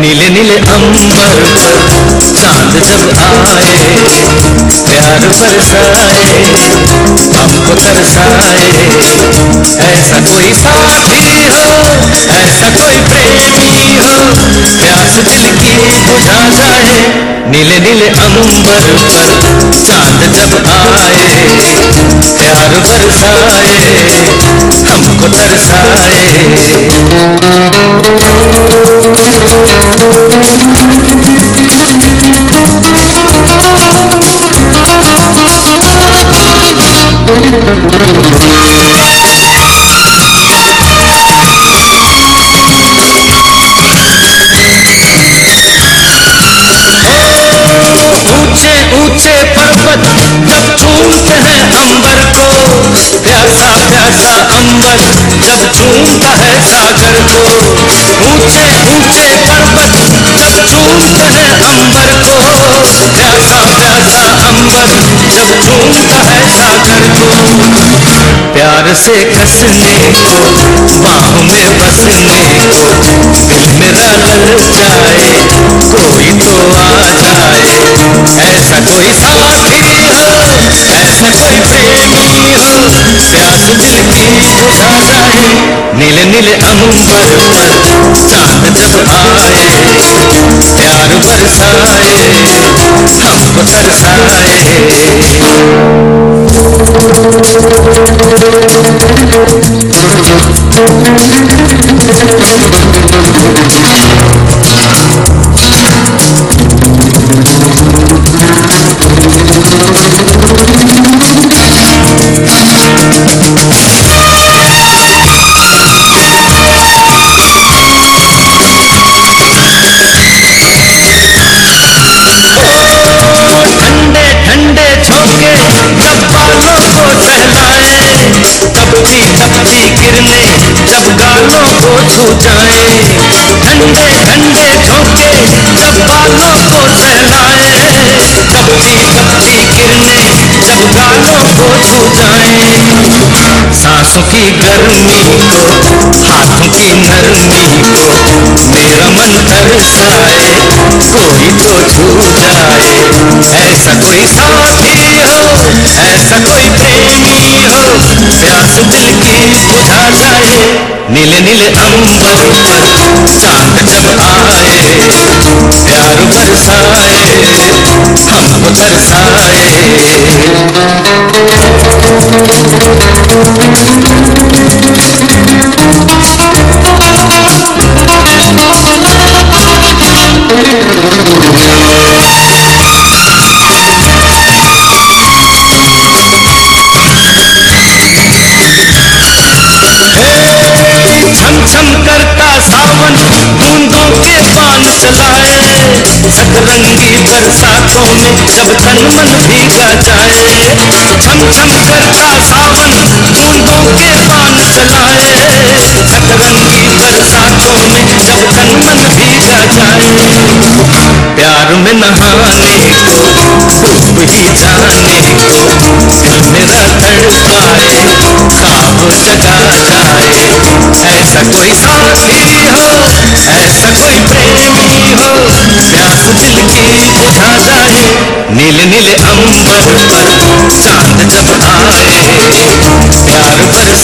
नीले नीले अंबर पर चाँद जब आए, प्यार बरसाए हमको तरसाए ऐसा कोई साथी हो, ऐसा कोई प्रेमी हो प्यास दिल की बुझा जाए। नीले नीले अंबर पर चाँद जब आए, प्यार बरसाए हमको तरसाए ऊँचे जब छूते हैं अंबर को। प्यासा प्यासा अंबर, जब छूता है सागर को। ऊँचे ऊँचे पर्वत, जब छूते हैं अंबर को। प्यासा प्यासा अंबर, जब छूता है सागर को। प्यार से कसने को, बाहों में बसने को, दिल मेरा ललचाए, कोई तो आ जाए ऐसा कोई साथी ऐसा कोई प्रेमी प्यास दिल की बुझा जाए नीले नीले अंबर चाँद जब आए प्यार बरसाए हमको तरसाए। छू जाए। ठंडे ठंडे झोंके जब बालों को सहलाए। तपती तपती किरने जब गालों को छू जाए। सांसों की गर्मी को, हाथों की नरमी को, मेरा मन तरसाए कोई तो छू जाए। ऐसा कोई साथी हो, ऐसा कोई प्रेमी हो, प्यास दिल की बुझा जाए। नीले नीले अंबर पर चाँद जब आए प्यार बरसाए हमको तरसाए छम करता सावन, बूंदों के पान चलाए सतरंगी बरसातों में जब तन मन भीगा जाए। छम जताए ऐसा कोई साथी हो ऐसा कोई प्रेमी हो प्यास दिल की बुझा जाए नील नील अंबर पर चाँद जब आए, प्यार कर